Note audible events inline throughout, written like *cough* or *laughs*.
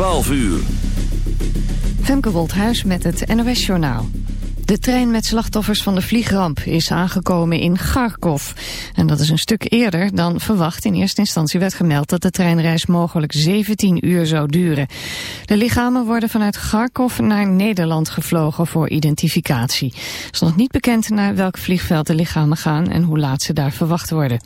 12 uur. Femke Wolthuis met het NOS Journaal. De trein met slachtoffers van de vliegramp is aangekomen in Kharkov. En dat is een stuk eerder dan verwacht. In eerste instantie werd gemeld dat de treinreis mogelijk 17 uur zou duren. De lichamen worden vanuit Kharkov naar Nederland gevlogen voor identificatie. Het is nog niet bekend naar welk vliegveld de lichamen gaan en hoe laat ze daar verwacht worden.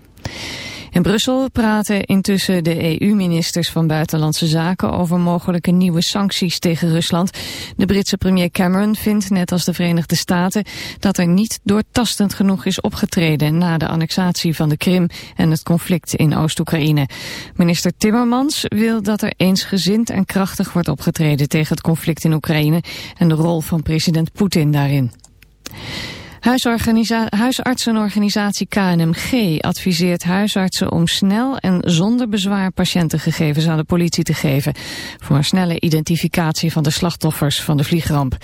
In Brussel praten intussen de EU-ministers van Buitenlandse Zaken over mogelijke nieuwe sancties tegen Rusland. De Britse premier Cameron vindt, net als de Verenigde Staten, dat er niet doortastend genoeg is opgetreden na de annexatie van de Krim en het conflict in Oost-Oekraïne. Minister Timmermans wil dat er eensgezind en krachtig wordt opgetreden tegen het conflict in Oekraïne en de rol van president Poetin daarin. Huisartsenorganisatie KNMG adviseert huisartsen om snel en zonder bezwaar patiëntengegevens aan de politie te geven voor een snelle identificatie van de slachtoffers van de vliegramp.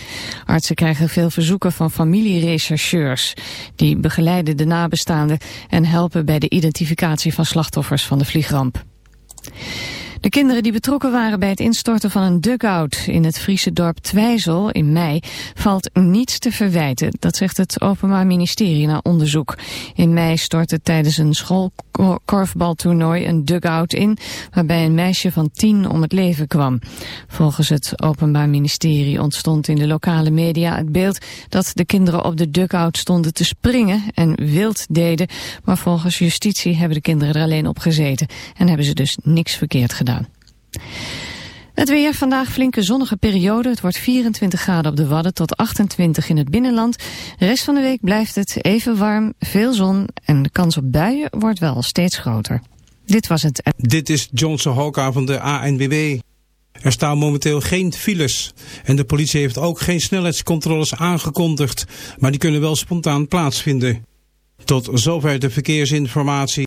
Artsen krijgen veel verzoeken van familierechercheurs. Die begeleiden de nabestaanden en helpen bij de identificatie van slachtoffers van de vliegramp. De kinderen die betrokken waren bij het instorten van een dugout in het Friese dorp Twijzel in mei valt niets te verwijten. Dat zegt het Openbaar Ministerie na onderzoek. In mei stortte tijdens een schoolkorfbaltoernooi een dugout in waarbij een meisje van tien om het leven kwam. Volgens het Openbaar Ministerie ontstond in de lokale media het beeld dat de kinderen op de dugout stonden te springen en wild deden. Maar volgens justitie hebben de kinderen er alleen op gezeten en hebben ze dus niks verkeerd gedaan. Het weer vandaag flinke zonnige periode. Het wordt 24 graden op de Wadden tot 28 in het binnenland. De rest van de week blijft het even warm, veel zon en de kans op buien wordt wel steeds groter. Dit was het. Dit is Johnson Hoka van de ANWB. Er staan momenteel geen files en de politie heeft ook geen snelheidscontroles aangekondigd, maar die kunnen wel spontaan plaatsvinden. Tot zover de verkeersinformatie.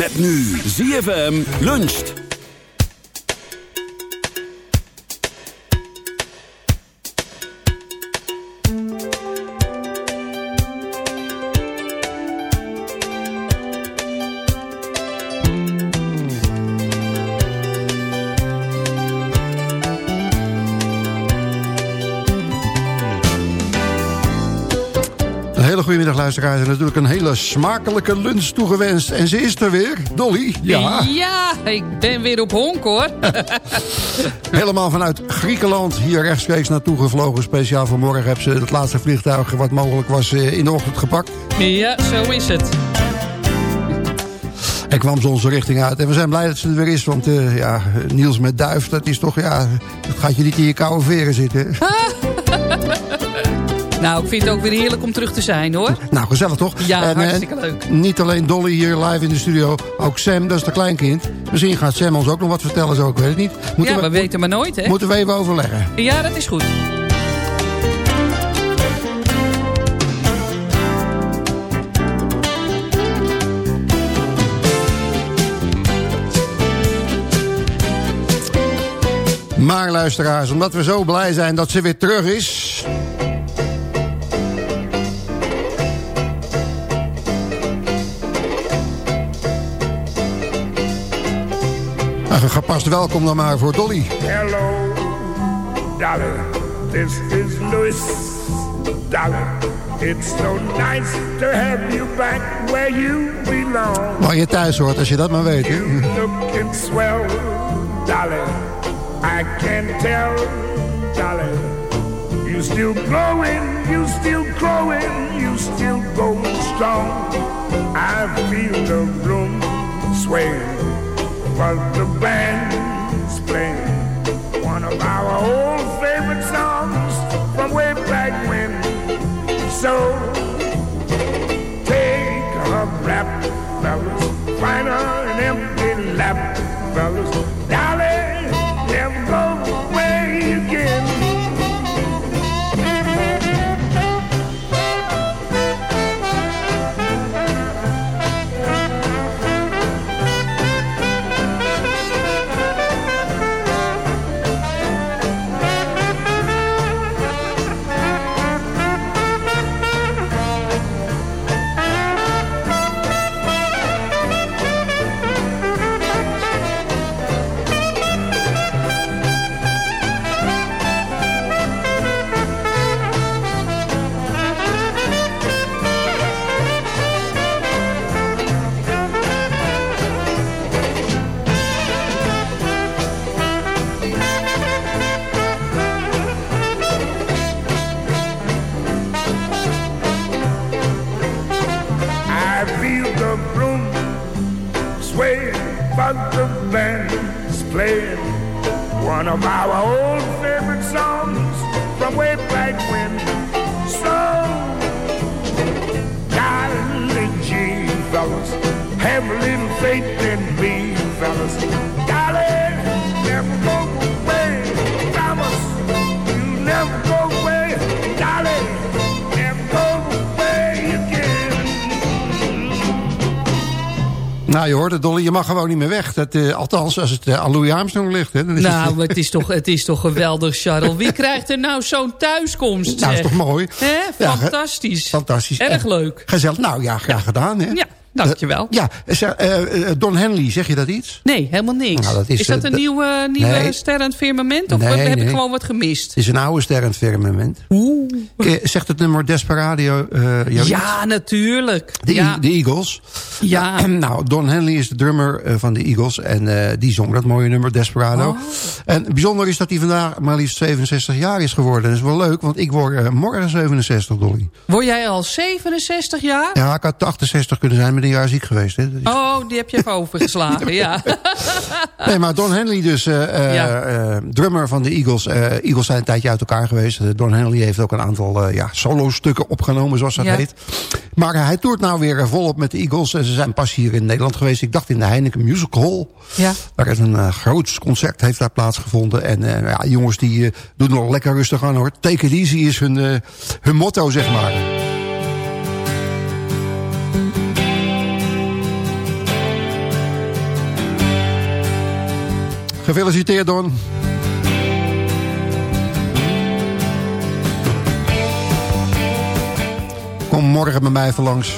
Met nu ZFM luncht. Hele goede middag luisteraars. En natuurlijk een hele smakelijke lunch toegewenst. En ze is er weer, Dolly. Ja, ja ik ben weer op honk hoor. *laughs* Helemaal vanuit Griekenland hier rechtstreeks naartoe gevlogen. Speciaal vanmorgen hebben ze het laatste vliegtuig wat mogelijk was eh, in de ochtend gepakt. Ja, zo is het. En kwam ze onze richting uit. En we zijn blij dat ze er weer is. Want uh, ja, Niels met Duif, dat is toch... Ja, dat gaat je niet in je koude veren zitten. *laughs* Nou, ik vind het ook weer heerlijk om terug te zijn, hoor. Nou, gezellig toch? Ja, en, hartstikke leuk. Niet alleen Dolly hier live in de studio, ook Sam, dat is de kleinkind. Misschien gaat Sam ons ook nog wat vertellen, zo ik weet het niet. Moeten ja, we, we weten maar nooit, hè? Moeten we even overleggen. Ja, dat is goed. Maar luisteraars, omdat we zo blij zijn dat ze weer terug is... Een gepast welkom dan maar voor Dolly. Hello, Dolly. This is Louis. Dolly. It's so nice to have you back where you belong. Waar je thuis hoort, als je dat maar weet. You looking swell, Dolly. I can tell, Dolly. You still growing, you still growing, you still going strong. I feel the room swaying. But the band's playing one of our old favorite songs from way back when. So take a rap, fellas, find an empty lap, fellas, darling, gewoon niet meer weg. Dat, uh, althans, als het uh, aan Louis Armstrong ligt. Hè, dan is nou, het... het... is toch, het is toch geweldig, Charles. Wie krijgt er nou zo'n thuiskomst? Nou, is toch mooi? Hè? Fantastisch. Ja, fantastisch. Erg leuk. Gezellig. Nou ja, graag gedaan. Hè? Ja. Dankjewel. Uh, ja, uh, Don Henley, zeg je dat iets? Nee, helemaal niks. Nou, dat is, is, dat een nieuwe, nieuwe nee. ster het firmament? Of nee, heb nee. ik gewoon wat gemist? Het is een oude ster het firmament. Oeh. Zegt het nummer Desperado uh, Ja, natuurlijk. De, ja. de Eagles. Ja. *clears throat* nou, Don Henley is de drummer van de Eagles. En die zong dat mooie nummer Desperado. Oh. En bijzonder is dat hij vandaag maar liefst 67 jaar is geworden. Dat is wel leuk, want ik word morgen 67, Dolly. Word jij al 67 jaar? Ja, ik had 68 kunnen zijn een jaar ziek geweest. Hè? Oh, die heb je even overgeslagen, ja. *laughs* nee, maar Don Henley dus, uh, ja. uh, drummer van de Eagles. Eagles zijn een tijdje uit elkaar geweest. Don Henley heeft ook een aantal ja, solo-stukken opgenomen, zoals dat heet. Maar hij toert nou weer volop met de Eagles. En ze zijn pas hier in Nederland geweest. Ik dacht in de Heineken Music Hall. Ja. Daar is een groot concert heeft daar plaatsgevonden. En ja, jongens die doen nog lekker rustig aan hoor. Take it easy is hun, hun motto, zeg maar. Gefeliciteerd, Don. Kom morgen bij mij even langs.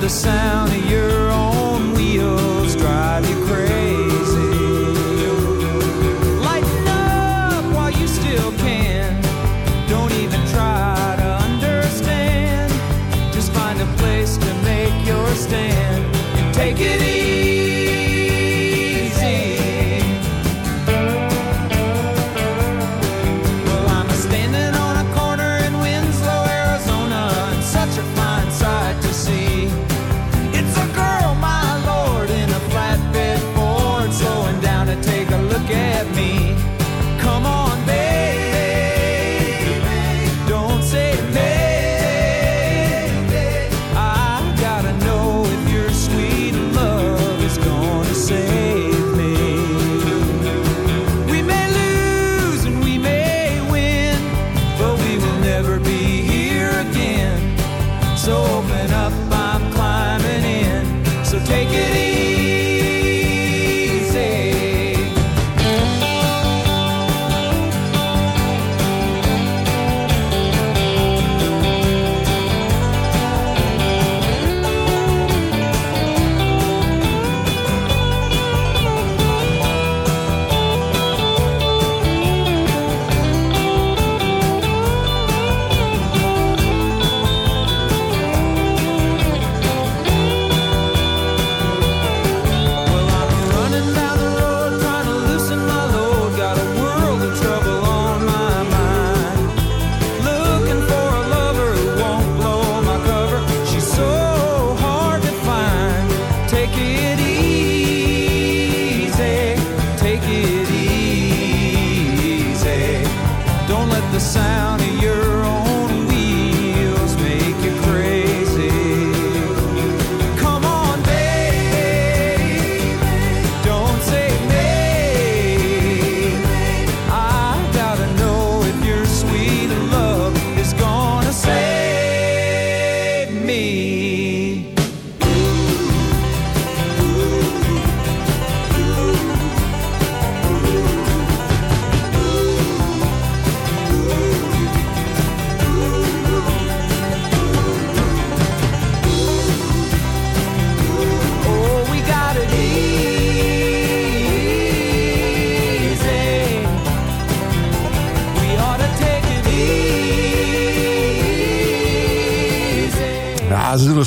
The sound of your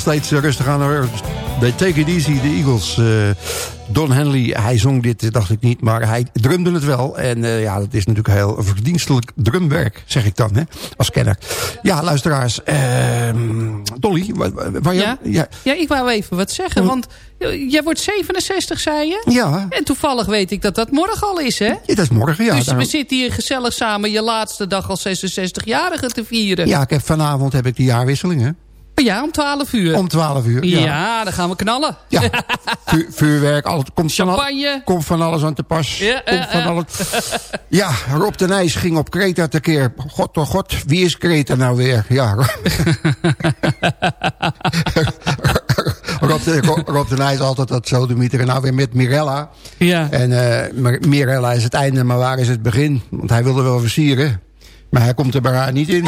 steeds rustig aan. They take it easy, de Eagles. Eh, Don Henley, hij zong dit, dacht ik niet, maar hij drumde het wel. En eh, ja, dat is natuurlijk heel verdienstelijk drumwerk, zeg ik dan, hè, als kenner. Ja, luisteraars, ehm, Dolly, wa- wa- waar Ja? Ja, Ja, ik wou even wat zeggen, want eh, jij wordt 67, zei je? ja, En toevallig weet ik dat dat morgen al is, hè? ja, dat is morgen, ja. dus daarom- we zitten hier gezellig samen je laatste dag als 66-jarige te vieren. ja, ik heb, vanavond heb ik de jaarwisseling, hè. Ja, om 12 uur. Om 12 uur. ja. Ja, dan gaan we knallen. ja. *laughs* Vu- vuurwerk, al, komt, van al- Champagne. komt van alles aan te pas. Ja, komt eh, van eh. alles. Ja, Rob de Nijs ging op Kreta tekeer. God, oh god, wie is Kreta nou weer? Ja, *laughs* *laughs* Rob de, Rob de Nijs altijd dat zo En nou weer met Mirella. Ja. En maar Mirella is het einde, maar waar is het begin? Want hij wilde wel versieren. Maar hij komt er bij haar niet in.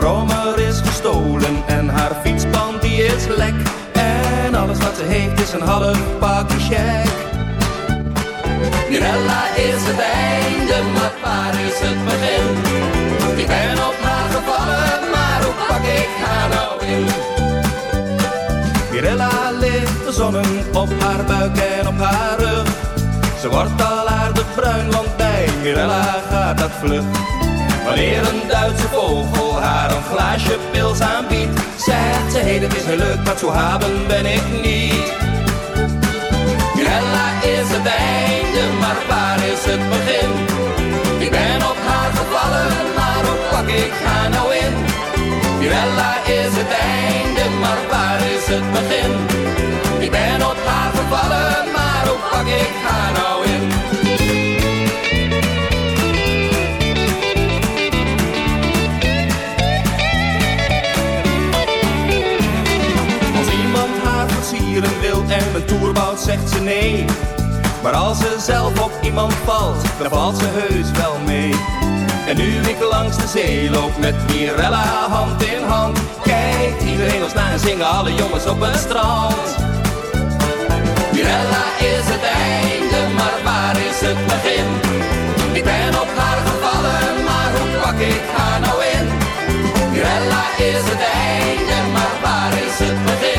Haar is gestolen en haar fietsband die is lek. En alles wat ze heeft is een half pakje check. Mirella is het einde, maar waar is het begin? Ik ben op haar gevallen, maar hoe pak ik haar nou in? Mirella ligt te zonnen op haar buik en op haar rug. Ze wordt al aardig bruin, want bij Mirella gaat dat vlug. Wanneer een Duitse vogel haar een glaasje pils aanbiedt, zegt ze: Hey, dat is heel leuk, maar zo haben ben ik niet. Mirella is het einde, maar waar is het begin? Ik ben op haar gevallen, maar hoe pak ik haar nou in? Mirella is het einde, maar waar is het begin? Ik ben op haar gevallen, zegt ze nee. Maar als ze zelf op iemand valt, dan valt ze heus wel mee. En nu ik langs de zee loop met Mirella hand in hand. Kijkt iedereen ons na en zingen alle jongens op het strand. Mirella is het einde, maar waar is het begin? Ik ben op haar gevallen, maar hoe pak ik haar nou in? Mirella is het einde, maar waar is het begin?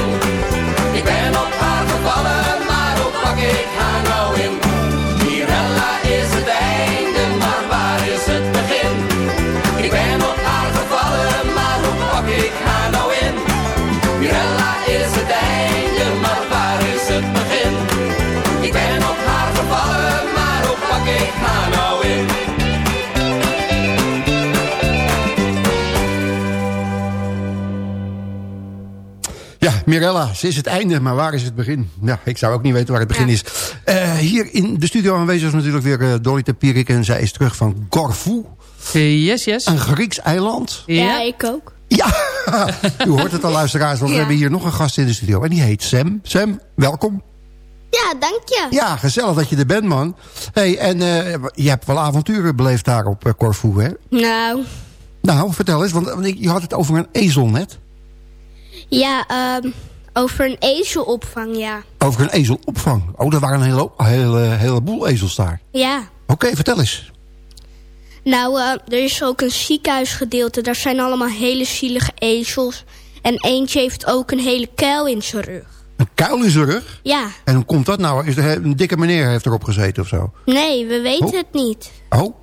Mirella, ze is het einde, maar waar is het begin? Ja, ik zou ook niet weten waar het begin is. Eh, hier in de studio aanwezig is natuurlijk weer uh, Dolly Tapierik... en zij is terug van Corfu. Yes, yes. Een Grieks eiland. Ja, ik ook. Ja, *laughs* u hoort het al luisteraars, want we hebben hier nog een gast in de studio. En die heet Sam. Sam, welkom. Ja, dank je. Ja, gezellig dat je er bent, man. hey, en eh, je hebt wel avonturen beleefd daar op eh, Corfu, hè? Nou, Nou, vertel eens, want je had het over een ezel net. Ja, ehm, over een ezelopvang, ja. Over een ezelopvang. Oh, er waren een hele, hele, heleboel ezels daar. Ja. Oké, vertel eens. Nou, eh, er is ook een ziekenhuisgedeelte. Daar zijn allemaal hele zielige ezels. En eentje heeft ook een hele kuil in zijn rug. Een kuil in zijn rug? Ja, En hoe komt dat nou? Is er een dikke meneer heeft erop gezeten of zo? nee, we weten Oh. het niet. Oh,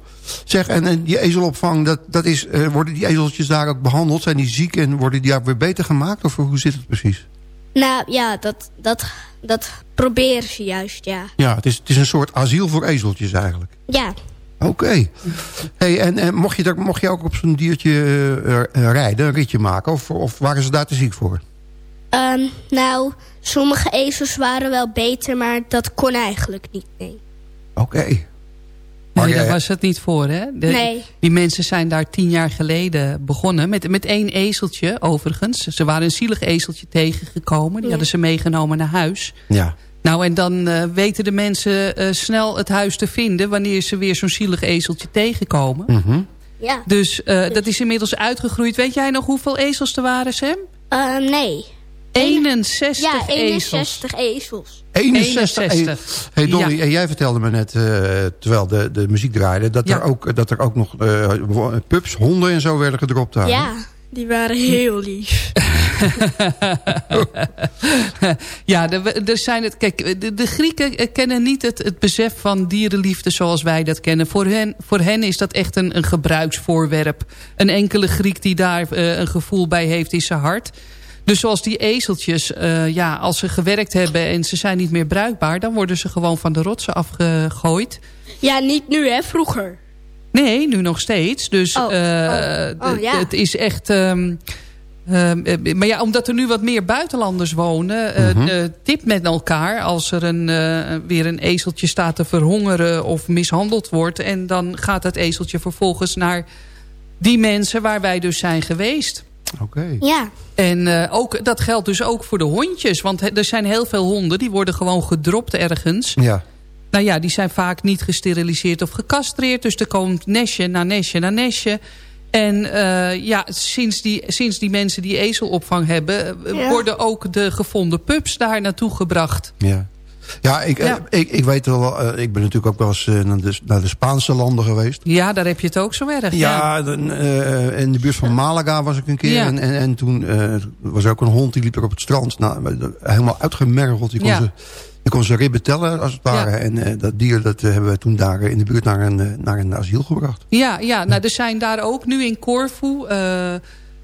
zeg, en, en die ezelopvang, dat, dat is, eh, worden die ezeltjes daar ook behandeld? Zijn die ziek en worden die daar weer beter gemaakt? Of hoe zit het precies? Nou, ja, dat, dat, dat proberen ze juist, ja. Ja, het is, het is een soort asiel voor ezeltjes eigenlijk. Ja, Oké. Hey, en, en mocht, je daar, mocht je ook op zo'n diertje eh, eh, rijden, een ritje maken? Of, of waren ze daar te ziek voor? Ehm, nou, sommige ezels waren wel beter, maar dat kon eigenlijk niet, nee. Oké. Nee, daar was het niet voor, hè? De- Nee. Die mensen zijn daar tien jaar geleden begonnen. Met, met één ezeltje, overigens. Ze waren een zielig ezeltje tegengekomen. Die Ja. hadden ze meegenomen naar huis. Ja. Nou, en dan eh, weten de mensen eh, snel het huis te vinden... wanneer ze weer zo'n zielig ezeltje tegenkomen. Mhm. Ja. Dus eh, dat is inmiddels uitgegroeid. Weet jij nog hoeveel ezels er waren, Sam? Nee. 61 Ja, ezels. 61 ezels. 61. 61. Hey Dolly, Ja. jij vertelde me net, eh, terwijl de, de muziek draaide... dat, Ja. er, ook, dat er ook nog eh, pups, honden en zo werden gedropt daar. Ja, die waren heel lief. *laughs* ja, er, er zijn het, kijk, de, de Grieken eh, kennen niet het, het besef van dierenliefde zoals wij dat kennen. Voor hen, voor hen is dat echt een, een gebruiksvoorwerp. Een enkele Griek die daar een gevoel bij heeft in zijn hart. Dus zoals die ezeltjes, eh, ja, als ze gewerkt hebben en ze zijn niet meer bruikbaar... dan worden ze gewoon van de rotsen afgegooid. Ja, niet nu hè, vroeger. Nee, nu nog steeds. Dus Oh, eh, oh, oh, d- ja. het is echt... ehm, ehm, eh, maar ja, omdat er nu wat meer buitenlanders wonen... eh, Mhm. eh, tip met elkaar als er een, eh, weer een ezeltje staat te verhongeren... of mishandeld wordt. En dan gaat dat ezeltje vervolgens naar die mensen waar wij dus zijn geweest. Oké. Ja. En eh, ook, dat geldt dus ook voor de hondjes. Want he- er zijn heel veel honden die worden gewoon gedropt ergens... Ja. nou ja, die zijn vaak niet gesteriliseerd of gecastreerd. Dus er komt nestje na nestje na nestje. En eh, ja, sinds die, sinds die mensen die ezelopvang hebben... eh, Ja. worden ook de gevonden pups daar naartoe gebracht. Ja. Ja, ik, eh, Ja. ik, ik weet wel, eh, ik ben natuurlijk ook wel eens eh, naar, de, naar de Spaanse landen geweest. Ja, daar heb je het ook zo erg. Ja, dan, in de buurt van Malaga was ik een keer. Ja. En, en, en toen was er ook een hond die liep er op het strand. Nou, helemaal uitgemergeld. Die kon, ze, die kon ze ribben tellen als het ware. En dat dier dat hebben we toen daar in de buurt naar een, naar een asiel gebracht. Ja, ja, nou er zijn daar ook nu in Corfu...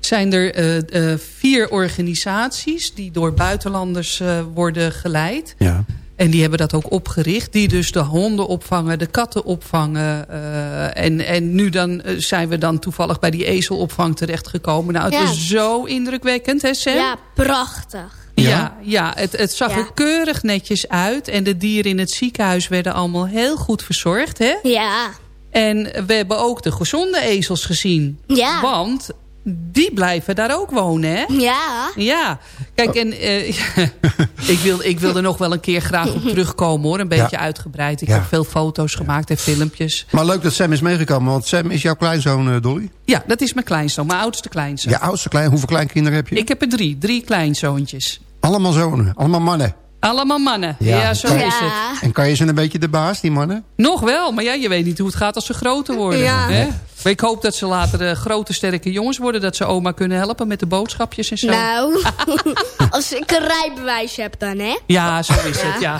zijn er vier organisaties die door buitenlanders worden geleid. Ja. En die hebben dat ook opgericht. Die dus de honden opvangen, de katten opvangen. eh, en, en nu dan, eh, zijn we dan toevallig bij die ezelopvang terechtgekomen. Nou, het Ja. was zo indrukwekkend, hè Sam? Ja, prachtig. Ja, ja het, het zag Ja. er keurig netjes uit. En de dieren in het ziekenhuis werden allemaal heel goed verzorgd. Hè? Ja. En we hebben ook de gezonde ezels gezien. Ja. Want die blijven daar ook wonen, hè? Ja. Ja. Kijk, en eh, *laughs* ik, wil, ik wil er nog wel een keer graag op terugkomen, hoor. Een beetje Ja. uitgebreid. Ik Ja. heb veel foto's gemaakt en filmpjes. Maar leuk dat Sam is meegekomen, want Sam is jouw kleinzoon, eh, Dolly. Ja, dat is mijn kleinzoon, mijn oudste kleinzoon. Je oudste klein, hoeveel kleinkinderen heb je? Ik heb er drie, drie kleinzoontjes. Allemaal zonen, allemaal mannen. Allemaal mannen. Ja, zo is het. En kan je ze een beetje de baas, die mannen? Nog wel, maar ja, je weet niet hoe het gaat als ze groter worden. Ja. Hè? Maar ik hoop dat ze later eh, grote, sterke jongens worden. Dat ze oma kunnen helpen met de boodschapjes en zo. Nou, *laughs* als ik een rijbewijs heb dan, hè? Ja, zo is het, ja.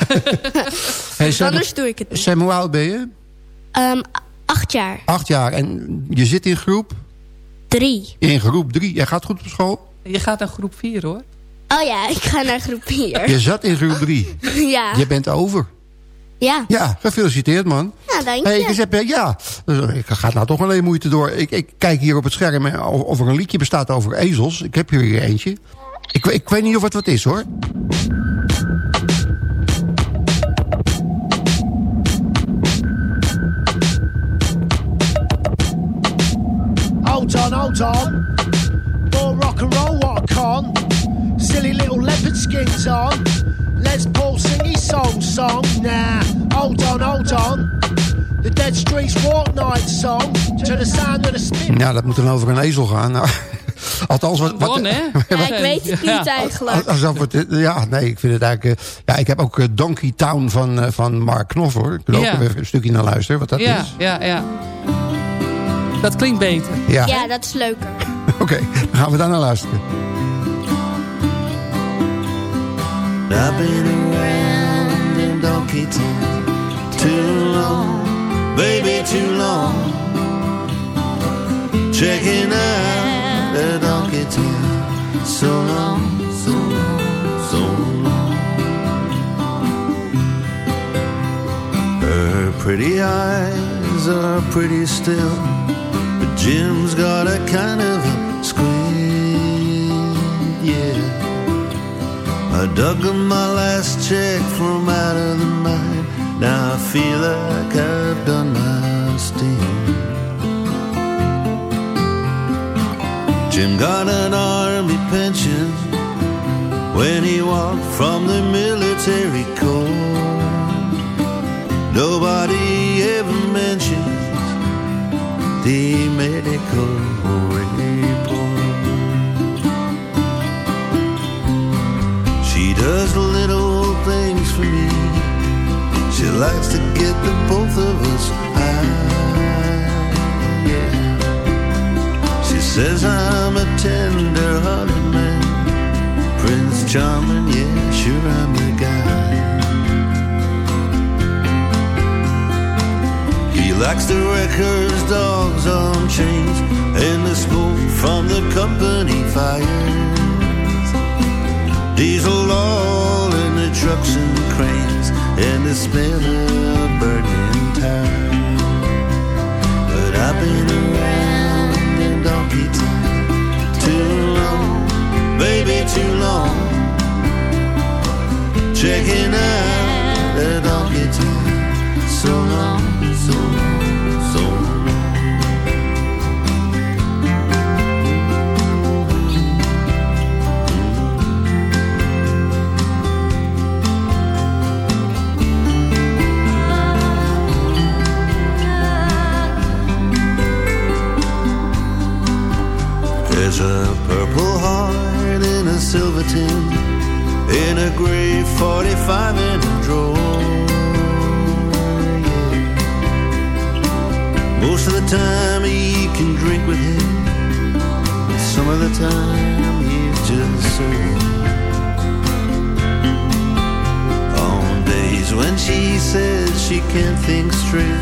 *laughs* Hey, Sam, Anders doe ik het niet. Sam, hoe oud ben je? Ehm, acht jaar. Acht jaar. En je zit in groep? Drie. In groep drie. Jij gaat goed op school? Je gaat naar groep 4, hoor. Oh ja, ik ga naar groep vier. Je zat in groep drie. *laughs* Ja. Je bent over. Ja. Ja, gefeliciteerd man. Ja, dank Hey, je. ik heb, eh, ja, ik ga nou toch alleen moeite door. Ik, ik kijk hier op het scherm eh, of of er een liedje bestaat over ezels. Ik heb hier eentje. Ik, ik weet niet of het wat is hoor. Hold on, hold on. More rock and roll, what a con. Silly little leopard skins on. Paul sing song, song. Nah, hold on, hold on. The Dead Streets Walk Night song. To the sound of the spin. Ja, dat moet dan over een ezel gaan. Nou, *laughs* althans, wat... wat hè? *laughs* Ja, ik weet het niet eigenlijk. Alsof het, ja, nee, ik vind het eigenlijk... eh, ja, ik heb ook eh, Donkey Town van, eh, van Mark Knopfler. Ik wil ook Ja. even een stukje naar luisteren, wat dat ja, is. ja, ja. Dat klinkt beter. Ja, Ja, dat is leuker. *laughs* oké. Dan gaan we daar naar luisteren. Too long, baby, too long. Checking out the Donkey Town so long, so long, so long. Her pretty eyes are pretty still, but Jim's got a kind of a I dug up my last check from out of the night. Now I feel like I've done my stint. Jim got an army pension when he walked from the military corps. Nobody ever mentions the medical likes to get the both of us high. Yeah. She says I'm a tender-hearted man. Prince Charming, yeah, sure I'm the guy. He likes to wreck her dogs on chains and the smoke from the company fires. Diesel all in the trucks and cranes and the smell of burning tires. But I've been around in Donkey Town too long, baby, too long. Checking out the Donkey long, so long, so long. There's a purple heart in a silver tin, in a gray 45 in a drawer. Yeah. Most of the time he can drink with him, but some of the time he's just sore. On days when she says she can't think straight,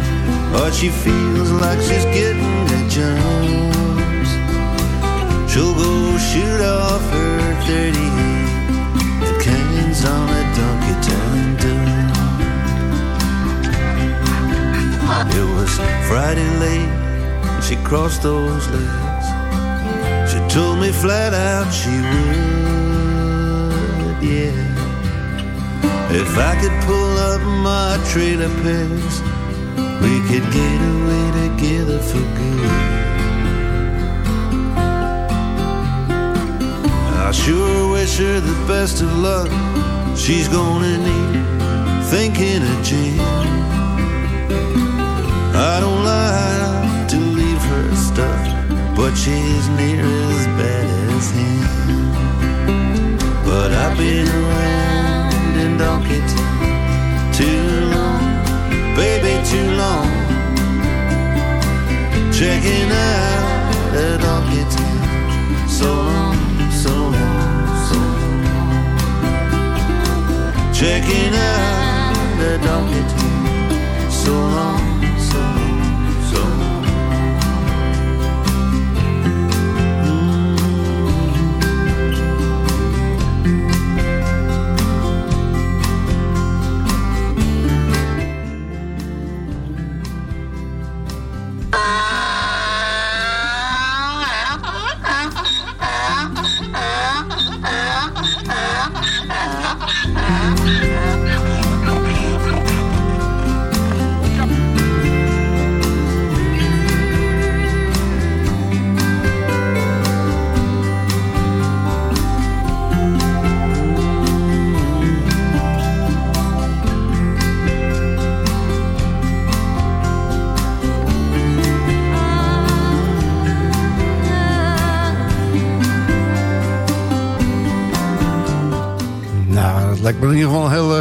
or she feels like she's getting a jumps. She'll go shoot off her 38 and cans on a Donkey dune. It was Friday late she crossed those legs. She told me flat out she would, yeah. If I could pull up my trailer pegs, we could get away together for good. I sure wish her the best of luck. She's gonna need thinking of Jim. I don't like to leave her stuck, but she's near as bad as him. But I've been around in Donkeyton too long, baby, too long. Checking out uh, a Donkeyton so long, Checking out a Donkeyton so long,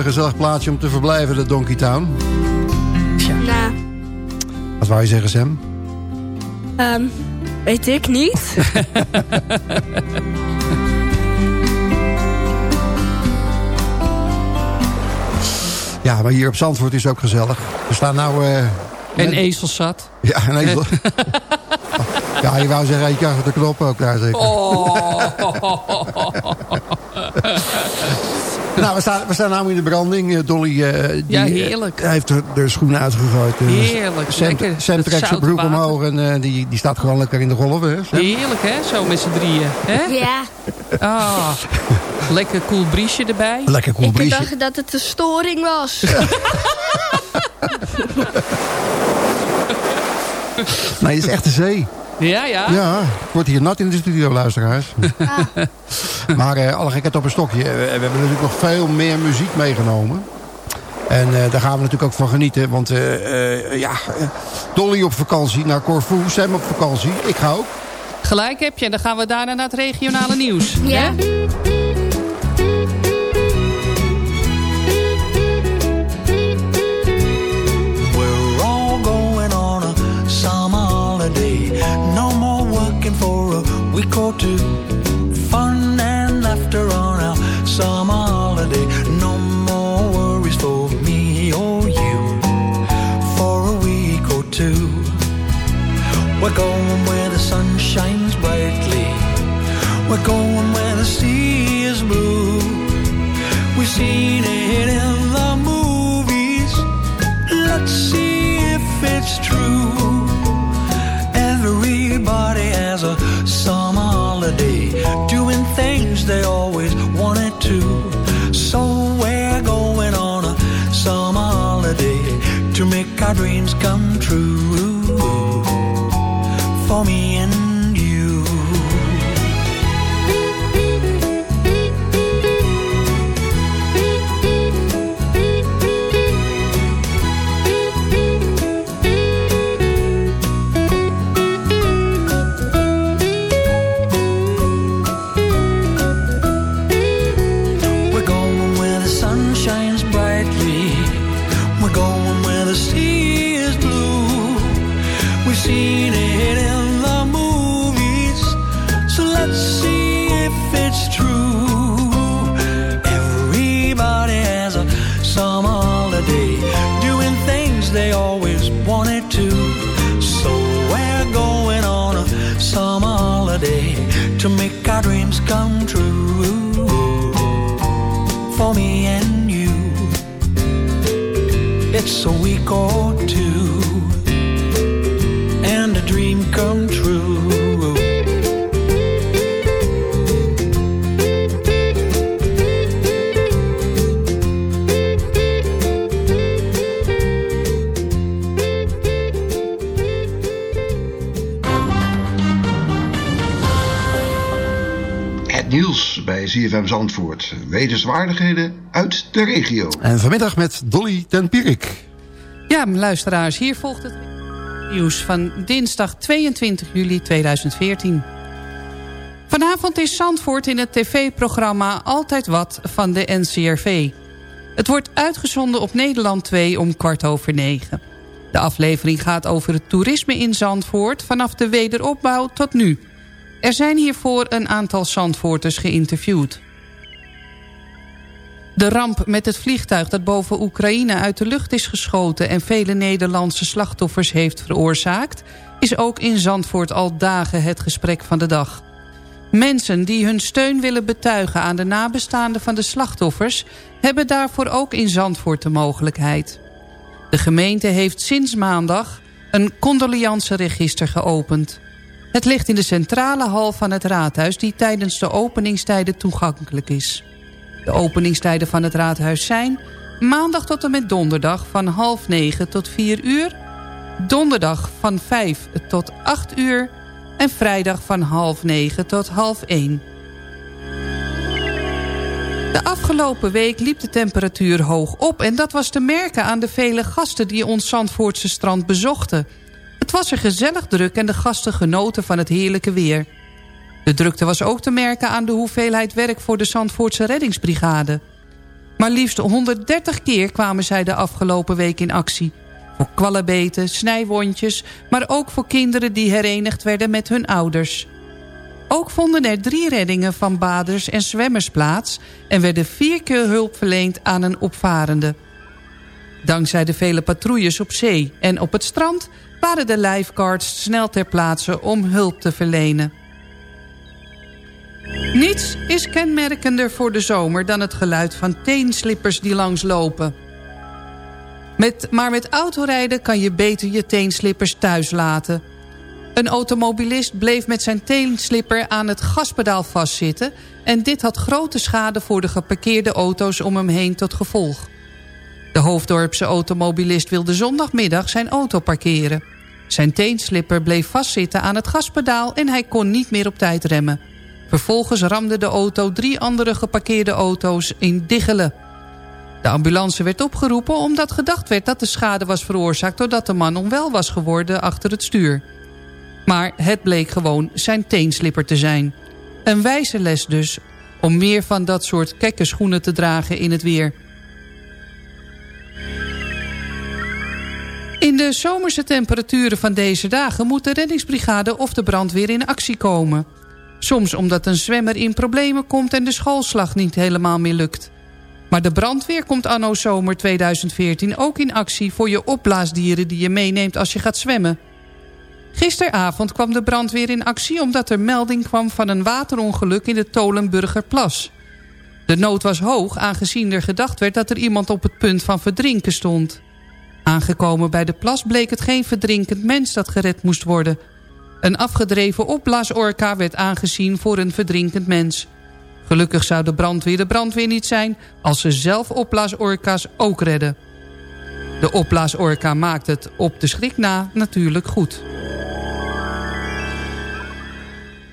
gezellig plaatsje om te verblijven, de Donkey Town. Nou, Wat wou je zeggen, Sam? ehm, weet ik niet. *laughs* Ja, maar hier op Zandvoort is ook gezellig. We staan nou... eh, En ezelzat. Ja, een ezel. *laughs* ja, je wou zeggen, je krijgt de knop ook daar zeker. Oh. *laughs* We staan, we staan namelijk in de branding. Eh, Dolly eh, die, Ja, eh, heerlijk. heeft er de schoenen uitgegooid. Heerlijk, Sam, lekker. Sam trekt zijn broek water. omhoog en eh, die, die staat gewoon lekker in de golven. Heerlijk, hè? Zo met z'n drieën. Hè? Ja, Ah, lekker koel briesje erbij. Lekker cool ik briesje. dacht dat het een storing was. *laughs* Nee, het is echt de zee. Ja, ja. Ja, wordt hier nat in de studio, luisteraars. *laughs* maar eh, alle gekheid op een stokje. eh, we hebben natuurlijk nog veel meer muziek meegenomen. En eh, daar gaan we natuurlijk ook van genieten. Want eh, eh, ja, Dolly op vakantie naar Corfu. Sam op vakantie. Ik ga ook. Gelijk heb je. En dan gaan we daarna naar het regionale nieuws. Ja. Hè? We're all going summer holiday. No more worries for me or you. For a week or two. We're going where the sun shines brightly. We're going our dreams come true. Come true for me and you. It's a week or two, ZFM Zandvoort. Wetenswaardigheden uit de regio. En vanmiddag met Dolly ten Pierik. Ja, luisteraars, hier volgt het nieuws van dinsdag 22 juli 2014. Vanavond is Zandvoort in het tv-programma Altijd Wat van de NCRV. Het wordt uitgezonden op Nederland 2 om kwart over negen. De aflevering gaat over het toerisme in Zandvoort vanaf de wederopbouw tot nu. Er zijn hiervoor een aantal Zandvoorters geïnterviewd. De ramp met het vliegtuig dat boven Oekraïne uit de lucht is geschoten... en vele Nederlandse slachtoffers heeft veroorzaakt... is ook in Zandvoort al dagen het gesprek van de dag. Mensen die hun steun willen betuigen aan de nabestaanden van de slachtoffers... hebben daarvoor ook in Zandvoort de mogelijkheid. De gemeente heeft sinds maandag een condoleanceregister geopend. Het ligt in de centrale hal van het raadhuis... die tijdens de openingstijden toegankelijk is. De openingstijden van het raadhuis zijn... maandag tot en met donderdag van half negen tot vier uur... donderdag van vijf tot acht uur... en vrijdag van half negen tot half één. De afgelopen week liep de temperatuur hoog op... en dat was te merken aan de vele gasten die ons Zandvoortse strand bezochten. Het was er gezellig druk en de gasten genoten van het heerlijke weer. De drukte was ook te merken aan de hoeveelheid werk voor de Zandvoortse reddingsbrigade. Maar liefst 130 keer kwamen zij de afgelopen week in actie. Voor kwallenbeten, snijwondjes, maar ook voor kinderen die herenigd werden met hun ouders. Ook vonden er drie reddingen van baders en zwemmers plaats... en werden vier keer hulp verleend aan een opvarende. Dankzij de vele patrouilles op zee en op het strand... waren de lifeguards snel ter plaatse om hulp te verlenen. Niets is kenmerkender voor de zomer dan het geluid van teenslippers die langslopen. Met, maar met autorijden kan je beter je teenslippers thuis laten. Een automobilist bleef met zijn teenslipper aan het gaspedaal vastzitten... en dit had grote schade voor de geparkeerde auto's om hem heen tot gevolg. De Hoofddorpse automobilist wilde zondagmiddag zijn auto parkeren. Zijn teenslipper bleef vastzitten aan het gaspedaal en hij kon niet meer op tijd remmen. Vervolgens ramde de auto drie andere geparkeerde auto's in Diggelen. De ambulance werd opgeroepen omdat gedacht werd dat de schade was veroorzaakt... doordat de man onwel was geworden achter het stuur. Maar het bleek gewoon zijn teenslipper te zijn. Een wijze les dus, om meer van dat soort kekke schoenen te dragen in het weer. In de zomerse temperaturen van deze dagen moet de reddingsbrigade of de brandweer in actie komen. Soms omdat een zwemmer in problemen komt en de schoolslag niet helemaal meer lukt. Maar de brandweer komt anno zomer 2014 ook in actie voor je opblaasdieren die je meeneemt als je gaat zwemmen. Gisteravond kwam de brandweer in actie omdat er melding kwam van een waterongeluk in de Tolenburgerplas. De nood was hoog aangezien er gedacht werd dat er iemand op het punt van verdrinken stond. Aangekomen bij de plas bleek het geen verdrinkend mens dat gered moest worden. Een afgedreven opblaasorka werd aangezien voor een verdrinkend mens. Gelukkig zou de brandweer de brandweer niet zijn... als ze zelf opblaasorka's ook redden. De opblaasorka maakt het op de schrik na natuurlijk goed.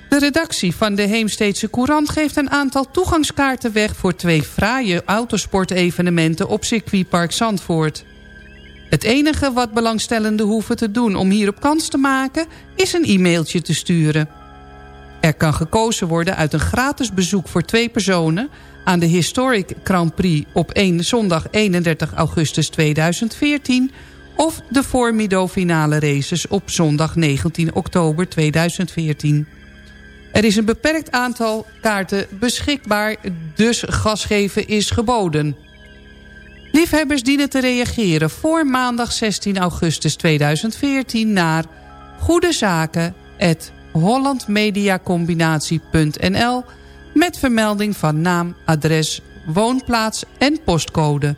De redactie van de Heemsteedse Courant geeft een aantal toegangskaarten weg... voor twee fraaie autosportevenementen op circuitpark Zandvoort. Het enige wat belangstellenden hoeven te doen om hierop kans te maken... is een e-mailtje te sturen. Er kan gekozen worden uit een gratis bezoek voor twee personen... aan de Historic Grand Prix op 1, zondag 31 augustus 2014... of de Formido finale races op zondag 19 oktober 2014. Er is een beperkt aantal kaarten beschikbaar, dus gas geven is geboden. Liefhebbers dienen te reageren voor maandag 16 augustus 2014 naar goedezaken.hollandmediacombinatie.nl met vermelding van naam, adres, woonplaats en postcode.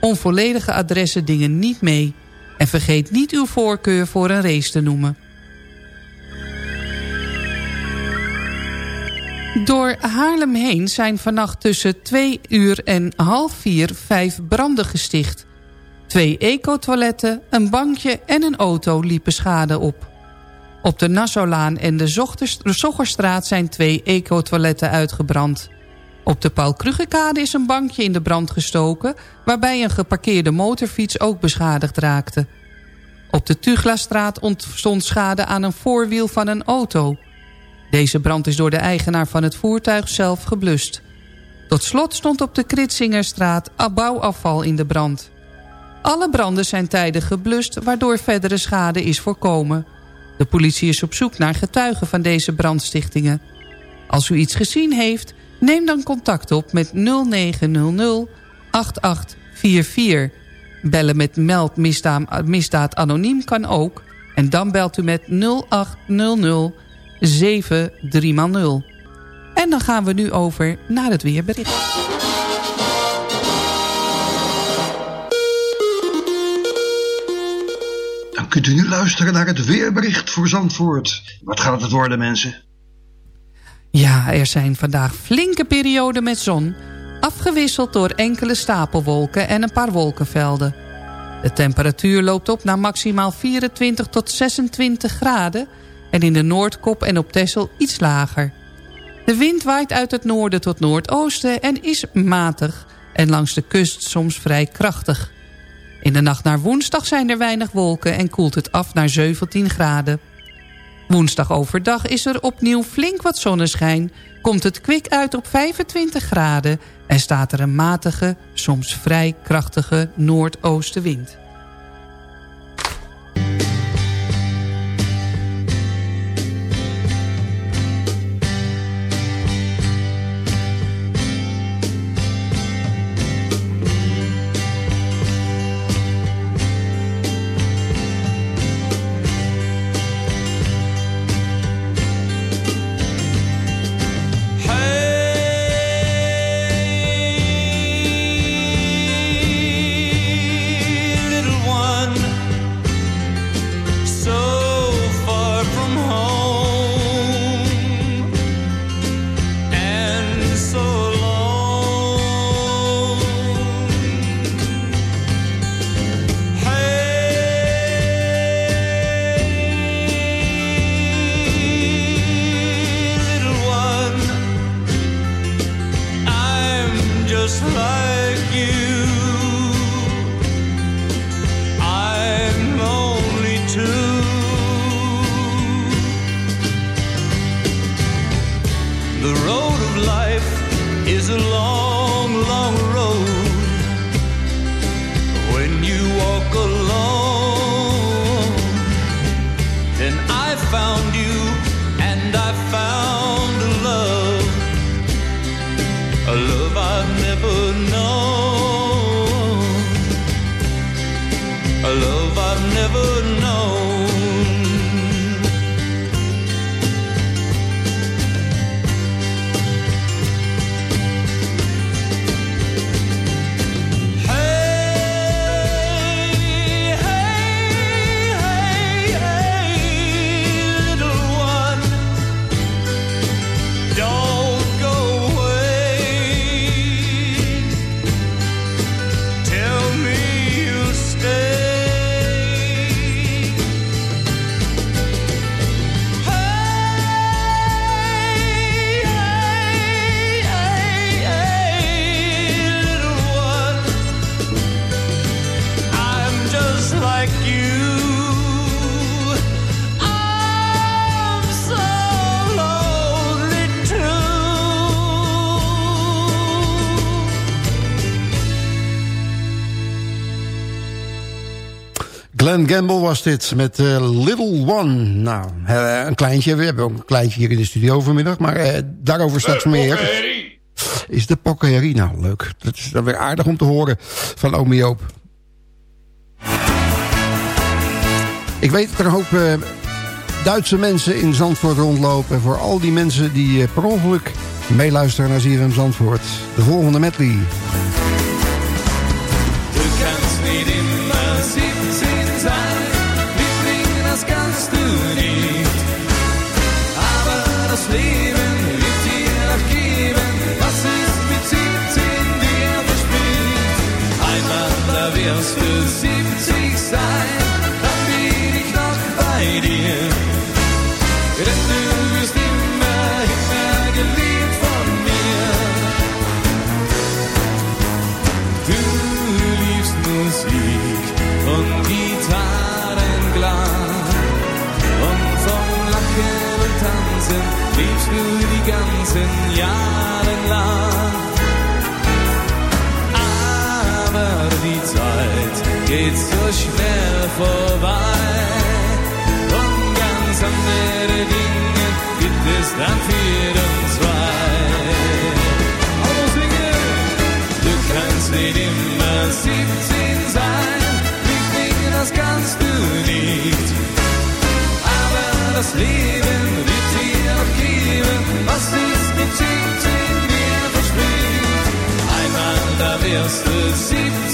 Onvolledige adressen dingen niet mee. En vergeet niet uw voorkeur voor een race te noemen. Door Haarlem heen zijn vannacht tussen 2 uur en half 4 vijf branden gesticht. Twee ecotoiletten, een bankje en een auto liepen schade op. Op de Nassaulaan en de Zoggerstraat zijn twee eco-toiletten uitgebrand. Op de Paul Krugerkade is een bankje in de brand gestoken... waarbij een geparkeerde motorfiets ook beschadigd raakte. Op de Tuglastraat ontstond schade aan een voorwiel van een auto. Deze brand is door de eigenaar van het voertuig zelf geblust. Tot slot stond op de Kritsingerstraat bouwafval in de brand. Alle branden zijn tijdig geblust, waardoor verdere schade is voorkomen. De politie is op zoek naar getuigen van deze brandstichtingen. Als u iets gezien heeft, neem dan contact op met 0900 8844. Bellen met meld misdaad, misdaad anoniem kan ook. En dan belt u met 0800 73 En dan gaan we nu over naar het weerbericht. Dan kunt u nu luisteren naar het weerbericht voor Zandvoort. Wat gaat het worden, mensen? Ja, er zijn vandaag flinke perioden met zon... afgewisseld door enkele stapelwolken en een paar wolkenvelden. De temperatuur loopt op naar maximaal 24 tot 26 graden... en in de Noordkop en op Texel iets lager. De wind waait uit het noorden tot noordoosten en is matig... en langs de kust soms vrij krachtig. In de nacht naar woensdag zijn er weinig wolken en koelt het af naar 17 graden. Woensdag overdag is er opnieuw flink wat zonneschijn... komt het kwik uit op 25 graden... en staat er een matige, soms vrij krachtige noordoostenwind. Glenn Gamble was dit met uh, Little One. Nou, uh, een kleintje. We hebben ook een kleintje hier in de studio vanmiddag. Maar uh, daarover straks meer. Is de pokkerie. Nou, leuk. Dat is dan weer aardig om te horen van Omi Joop. Ik weet dat er een hoop Duitse mensen in Zandvoort rondlopen. En voor al die mensen die per ongeluk meeluisteren naar ZFM Zandvoort. De volgende medley. Jahrelang. Aber die Zeit geht so schnell vorbei. Und ganz andere Dinge gibt es dann für uns zwei. Du kannst nicht immer 17 sein. Ich denke, das kannst du nicht. Aber das Leben zieht, zieht. Einmal, da wirst du 17.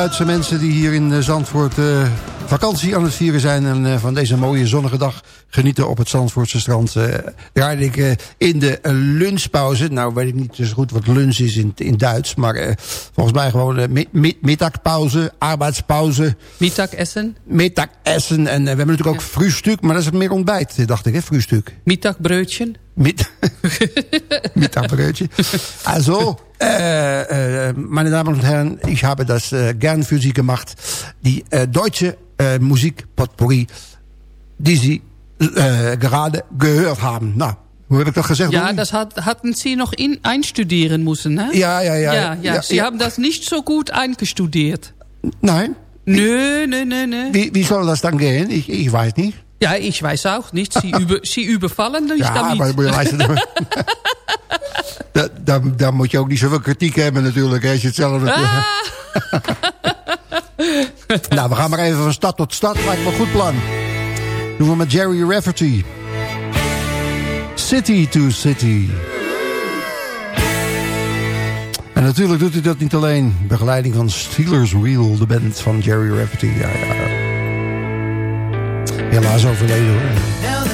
Duitse mensen die hier in eh, Zandvoort eh, vakantie aan het vieren zijn... en eh, van deze mooie zonnige dag genieten op het Zandvoortse strand... draaide ik in de lunchpauze... nou weet ik niet zo goed wat lunch is in, in Duits... maar volgens mij gewoon mi- mi- middagpauze, arbeidspauze... Mittagessen? Mittagessen. En we hebben natuurlijk ook frühstuk, maar dat is meer ontbijt, dacht ik, hè, frühstuk. Mittagbroodje? Mit *laughs* Mittagbroodje. Also, äh, äh, meine Damen und Herren, ich habe das äh, gern für Sie gemacht. Die äh, deutsche äh, Musikpotpourri, die Sie äh, gerade gehört haben. Hoe heb ik dat gezegd? Ja, das hat, hatten Sie noch in, einstudieren müssen, ne? Ja, ja, ja. Ja, ja, Ja, Sie ja. haben das nicht so gut eingestudiert. Nein. Nö, nö, nö, nö. Wie, wie soll das dann gehen? Ich, ich weiß nicht. Ja, ich weiß auch nicht. Sie, über, Sie *laughs* übervallen dich Ja, damit. maar moet je luisteren. *laughs* Da- da- Daar moet je ook niet zoveel kritiek hebben natuurlijk, als je het zelf... Ah. *laughs* nou, we gaan maar even van stad tot stad. Lijkt me een goed plan. Doen we met Jerry Rafferty. City to City. En natuurlijk doet hij dat niet alleen. Begeleiding van Steelers Wheel, de band van Jerry Rafferty. Ja, ja. Helaas overleden hoor.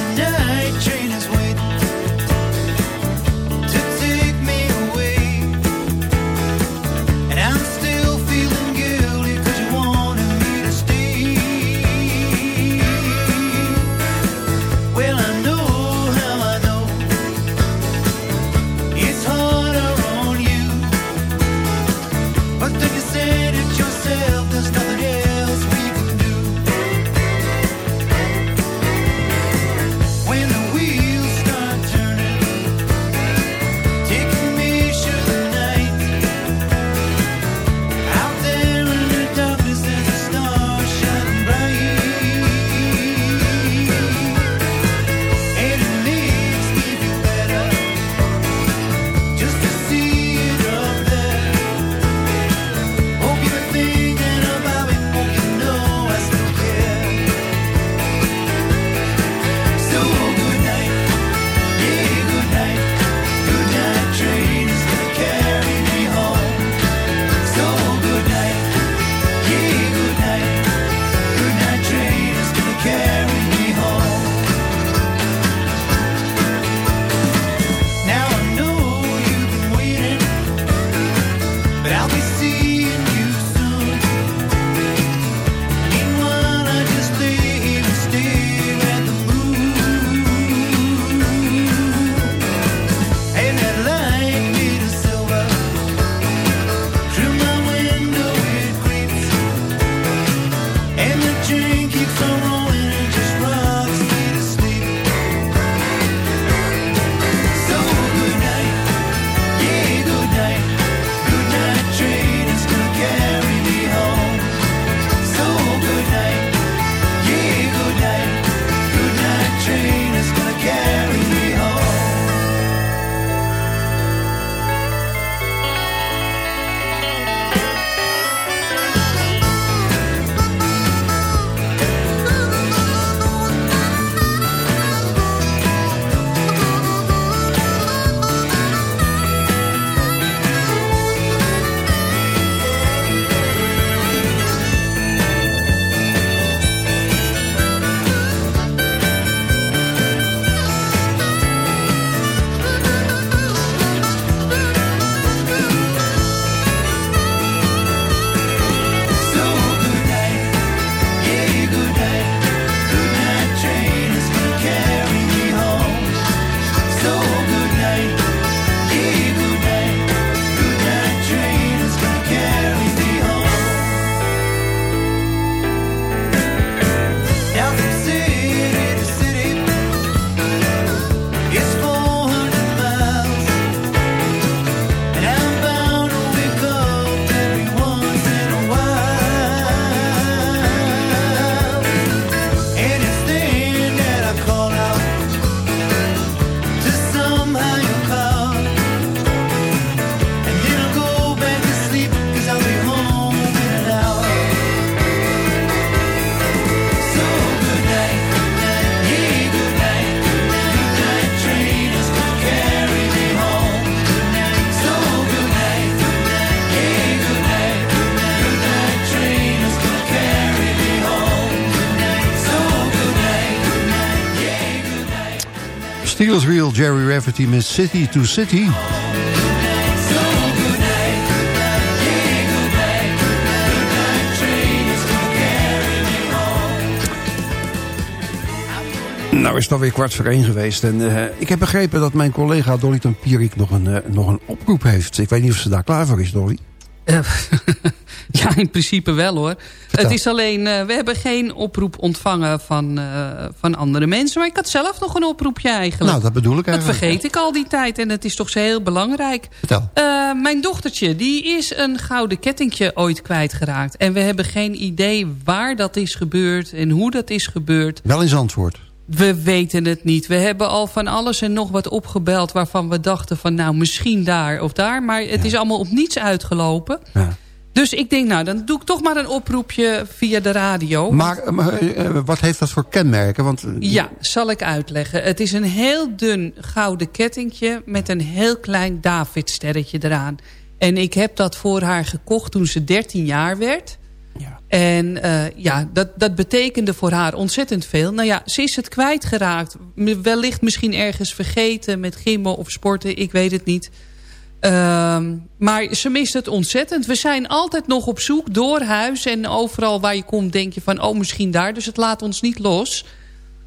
Jerry Rafferty met City to City. Nou is het alweer kwart voor één geweest. En eh, ik heb begrepen dat mijn collega Dolly Tempierik nog een, eh, nog een oproep heeft. Ik weet niet of ze daar klaar voor is, Dolly. Eh, *laughs* in principe wel hoor. Het is alleen, eh, we hebben geen oproep ontvangen van, eh, van andere mensen. Maar ik had zelf nog een oproepje eigenlijk. Nou, dat bedoel ik Dat eigenlijk. vergeet ik al die tijd en het is toch zo heel belangrijk. Vertel. Eh, mijn dochtertje, die is een gouden kettingje ooit kwijtgeraakt. En we hebben geen idee waar dat is gebeurd en hoe dat is gebeurd. Wel in Zandvoort. We weten het niet. We hebben al van alles en nog wat opgebeld... waarvan we dachten van nou misschien daar of daar. Maar het is allemaal op niets uitgelopen. Dus ik denk nou, dan doe ik toch maar een oproepje via de radio. Maar, eh, maar, eh, eh, wat heeft dat voor kenmerken? Want Ja, zal ik uitleggen. Het is een heel dun gouden kettingje met een heel klein Davidsterretje eraan. En ik heb dat voor haar gekocht toen ze 13 jaar werd. En eh, ja, dat, dat betekende voor haar ontzettend veel. Nou ja, ze is het kwijtgeraakt. Wellicht misschien ergens vergeten met gimmen of sporten. Ik weet het niet. Ehm, maar ze mist het ontzettend. We zijn altijd nog op zoek door huis. En overal waar je komt denk je van... oh, misschien daar. Dus het laat ons niet los.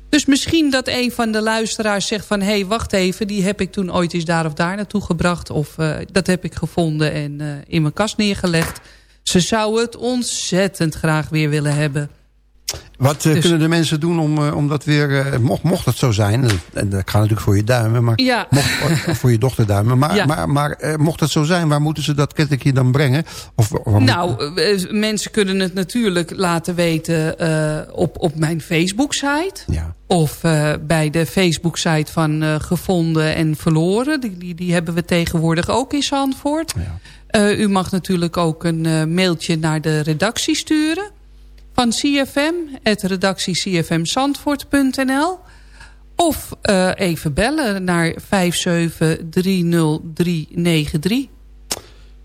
Dus misschien dat een van de luisteraars zegt van... hé, hey, wacht even, die heb ik toen ooit eens daar of daar naartoe gebracht. Of eh, dat heb ik gevonden en eh, in mijn kast neergelegd. Ze zou het ontzettend graag weer willen hebben. Wat eh, Dus- kunnen de mensen doen om, eh, om dat weer... eh, mocht, mocht het zo zijn, en dat gaat natuurlijk voor je duimen... maar Ja. mocht, of voor je dochter duimen. Maar, Ja. maar, maar mocht het zo zijn, waar moeten ze dat kettingje dan brengen? Of, of moet- Nou, mensen kunnen het natuurlijk laten weten op, op mijn Facebook-site. Of eh, bij de Facebook-site van Gevonden en Verloren. Die, die, die hebben we tegenwoordig ook in Zandvoort. Eh, u mag natuurlijk ook een mailtje naar de redactie sturen. Van CFM, het redactie cfmzandvoort.nl. Of eh, even bellen naar 5730393.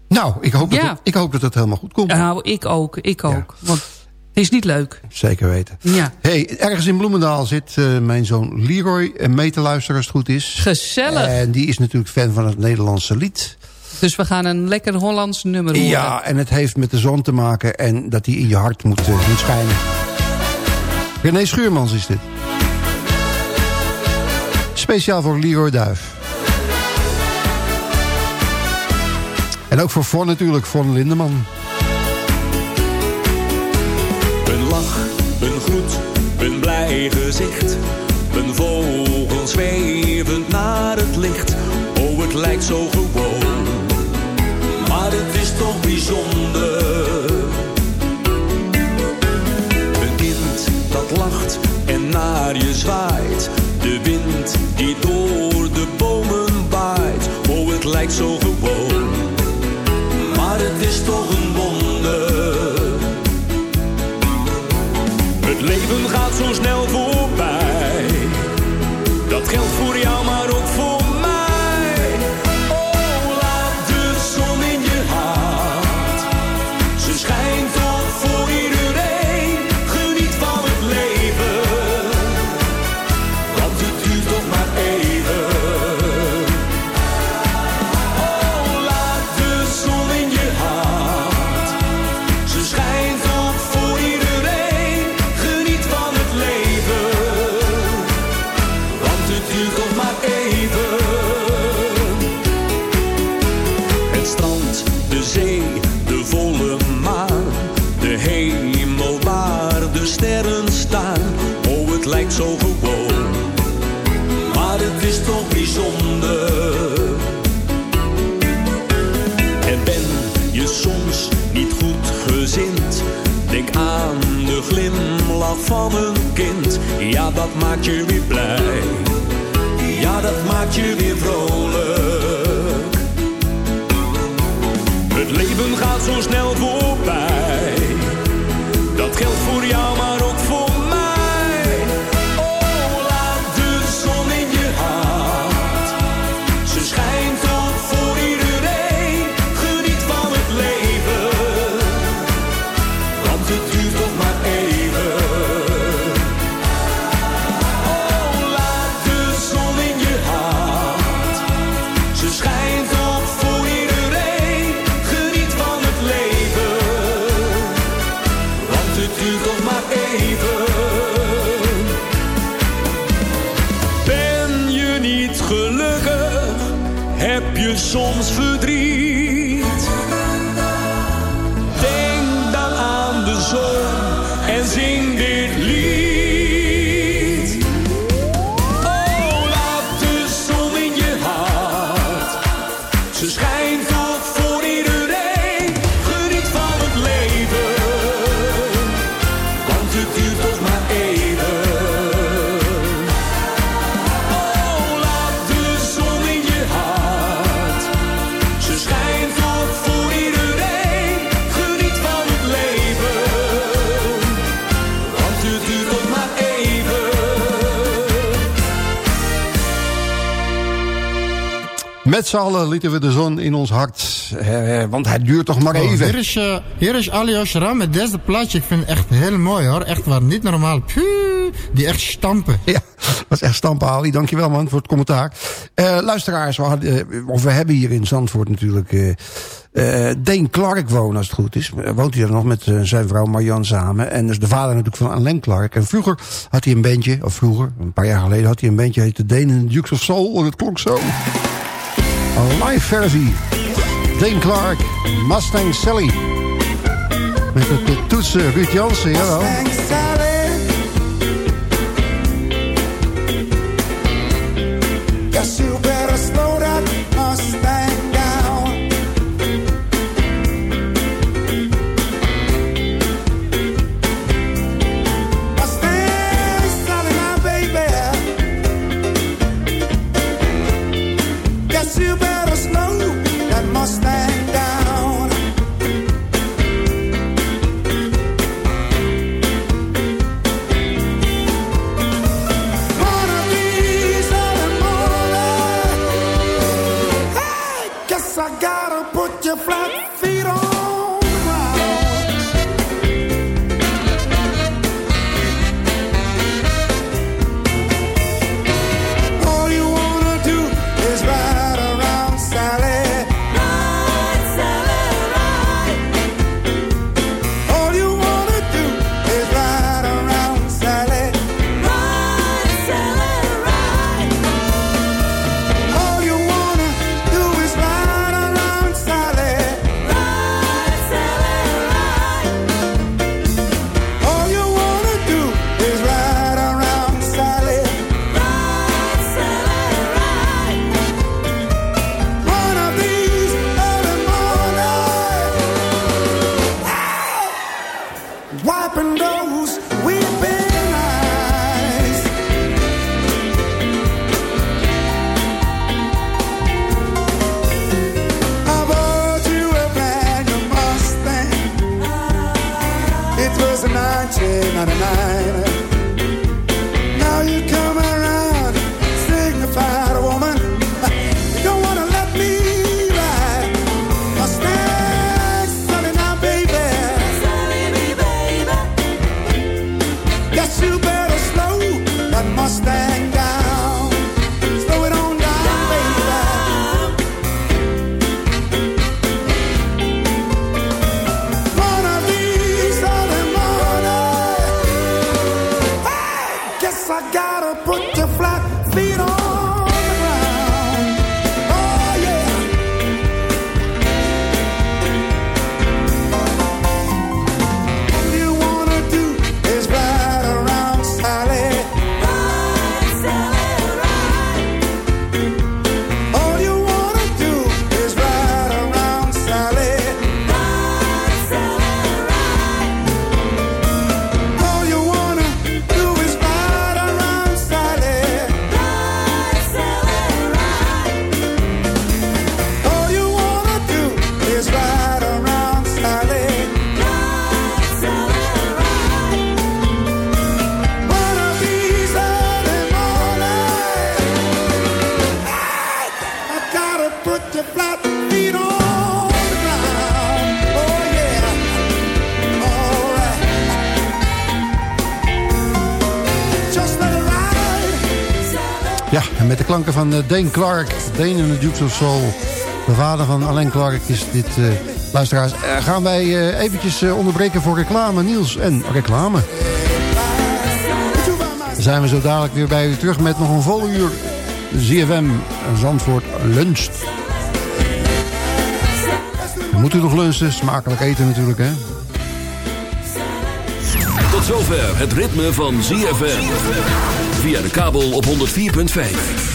Nou, ik hoop, dat het, ik hoop dat het helemaal goed komt. Nou, ik ook, ik ook. Want het is niet leuk. Zeker weten. Ja. Hey, ergens in Bloemendaal zit eh, mijn zoon Leroy eh, mee te luisteren als het goed is. Gezellig. En die is natuurlijk fan van het Nederlandse lied. Dus we gaan een lekker Hollands nummer horen. Ja, en het heeft met de zon te maken en dat die in je hart moet, eh, moet schijnen. René Schuurmans is dit. Speciaal voor Leroy Duif. En ook voor Von natuurlijk, Von Lindeman. Een lach, een groet, een blij gezicht. Een vogel zwevend naar het licht. Oh, het lijkt zo gewoon. Maar het is toch bijzonder. Ja, dat maakt je weer blij. Ja, dat maakt je weer vrolijk. Het leven gaat zo snel z'n allen lieten we de zon in ons hart. Eh, eh, want het duurt toch maar Oh, even. hier, is, eh, hier is Ali met deze plaatje. Ik vind het echt heel mooi hoor. Echt waar, niet normaal. Puh, die echt stampen. Ja, dat is echt stampen, Ali. Dankjewel man voor het commentaar. Luisteraars, we, hadden, of we hebben hier in Zandvoort natuurlijk... eh, Deen Clark wonen, als het goed is. Woont hij er nog met zijn vrouw Marjan samen. En dus de vader natuurlijk van Alain Clark. En vroeger had hij een bandje, of vroeger, een paar jaar geleden... had hij een bandje, heette Deen en de Dukes of Soul. En het klonk zo live versie. Dane Clark, Mustang Sally. Met de toetsen Ruud Jansen, jawel. van eh, Dane Clark. Dane en de Dukes of Soul. De vader van Alain Clark is dit... Eh, luisteraars, eh, gaan wij eventjes onderbreken voor reclame. Niels en reclame. Dan zijn we zo dadelijk weer bij u terug met nog een vol uur ZFM Zandvoort luncht. Moet u nog lunchen? Smakelijk eten natuurlijk, hè? Tot zover het ritme van ZFM. Via de kabel op 104.5.